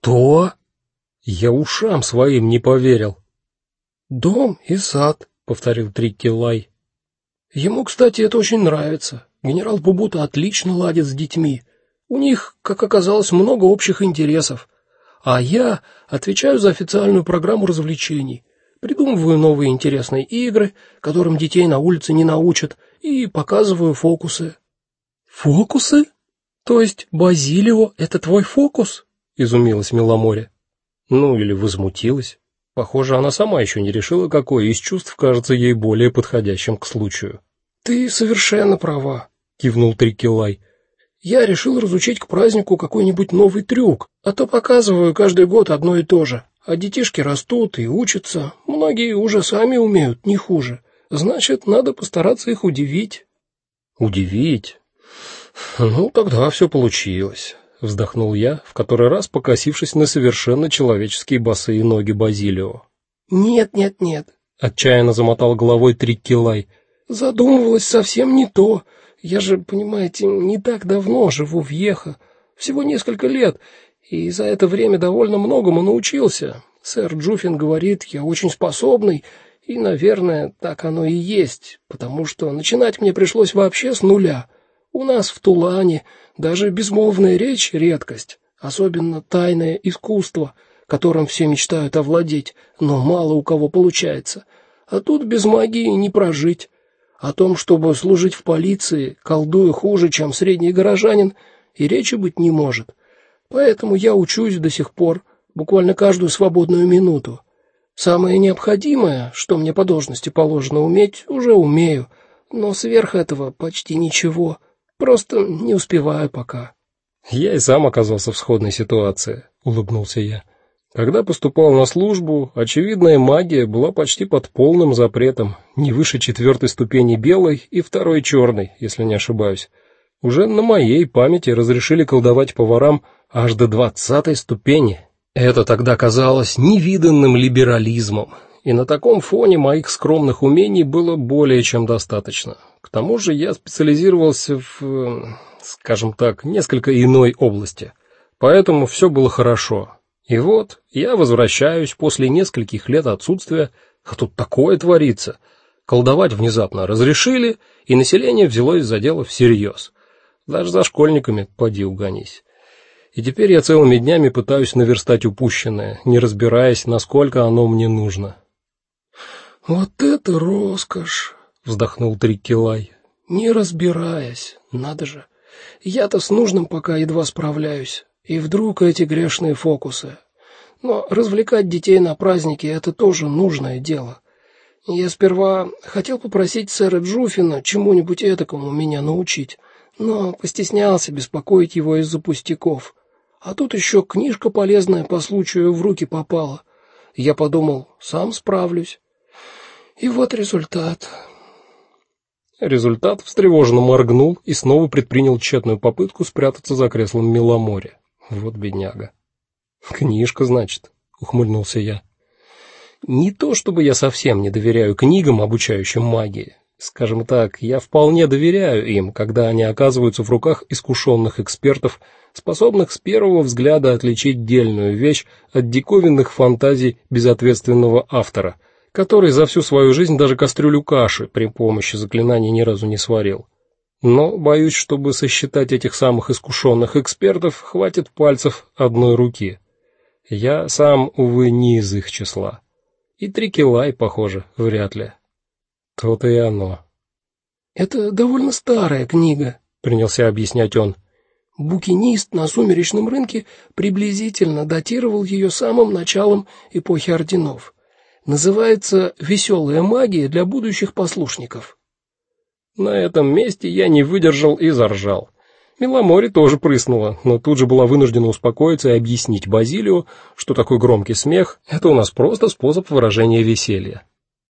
То? Я ушам своим не поверил. Дом и сад, повторил Триккилай. Ему, кстати, это очень нравится. Генерал Бубута отлично ладит с детьми. У них, как оказалось, много общих интересов. А я отвечаю за официальную программу развлечений. Придумываю новые интересные игры, которым детей на улице не научат, и показываю фокусы. Фокусы? То есть Базилио это твой фокус? Изумилась Миломоре. Ну или возмутилась. Похоже, она сама еще не решила, какое из чувств кажется ей более подходящим к случаю. Ты совершенно права, кивнул Трикилай. Я решил разучить к празднику какой-нибудь новый трюк, а то показываю каждый год одно и то же. А детишки растут и учатся, многие уже сами умеют, не хуже. Значит, надо постараться их удивить. Удивить? Ну, тогда все получилось, вздохнул я, в который раз покосившись на совершенно человеческие босые ноги Базилио. Нет, нет, нет, отчаянно замотал головой Триккилай. Задумывалось совсем не то. Я же, понимаете, не так давно живу в Ехо, всего несколько лет, и за это время довольно многому научился. Сэр Джуфин говорит, я очень способный, и, наверное, так оно и есть, потому что начинать мне пришлось вообще с нуля. У нас в Тулане даже безмолвная речь редкость, особенно тайное искусство, которым все мечтают овладеть, но мало у кого получается. А тут без магии не прожить. О том, чтобы служить в полиции, колдуя хуже, чем средний горожанин, и речи быть не может. Поэтому я учусь до сих пор, буквально каждую свободную минуту. Самое необходимое, что мне по должности положено уметь, уже умею, но сверх этого почти ничего. Просто не успеваю пока. Я и сам оказался в сходной ситуации, улыбнулся я. Когда поступал на службу, очевидная магия была почти под полным запретом, не выше четвертой ступени белой и второй черной, если не ошибаюсь. Уже на моей памяти разрешили колдовать поварам аж до двадцатой ступени. Это тогда казалось невиданным либерализмом, и на таком фоне моих скромных умений было более чем достаточно. К тому же я специализировался в, скажем так, несколько иной области. Поэтому все было хорошо. И вот я возвращаюсь после нескольких лет отсутствия, а тут такое творится. Колдовать внезапно разрешили, и население взялось за дело всерьез. Даже за школьниками поди угонись. И теперь я целыми днями пытаюсь наверстать упущенное, не разбираясь, насколько оно мне нужно. Вот это роскошь, вздохнул Триккилай. Не разбираясь, надо же. Я-то с нужным пока едва справляюсь. И вдруг эти грешные фокусы. Но развлекать детей на праздники это тоже нужное дело. Я сперва хотел попросить сэра Джуфина чему-нибудь этакому меня научить, но постеснялся беспокоить его из-за пустяков. А тут еще книжка полезная по случаю в руки попала. Я подумал, сам справлюсь. И вот результат. Результат встревоженно моргнул и снова предпринял тщетную попытку спрятаться за креслом Миломоря. Вот бедняга. Книжка, значит, ухмыльнулся я. Не то чтобы я совсем не доверяю книгам, обучающим магии. Скажем так, я вполне доверяю им, когда они оказываются в руках искушенных экспертов, способных с первого взгляда отличить дельную вещь от диковинных фантазий безответственного автора, который за всю свою жизнь даже кастрюлю каши при помощи заклинаний ни разу не сварил. Но боюсь, чтобы сосчитать этих самых искушенных экспертов, хватит пальцев одной руки. Я сам увы не из их числа. И Трикилай, похоже, вряд ли. То-то и оно. Это довольно старая книга, принялся объяснять он. Букинист на сумеречном рынке приблизительно датировал ее самым началом эпохи орденов. Называется Веселая магия для будущих послушников. На этом месте я не выдержал и заржал. Миломори тоже прыснула, но тут же была вынуждена успокоиться и объяснить Базилио, что такой громкий смех это у нас просто способ выражения веселья.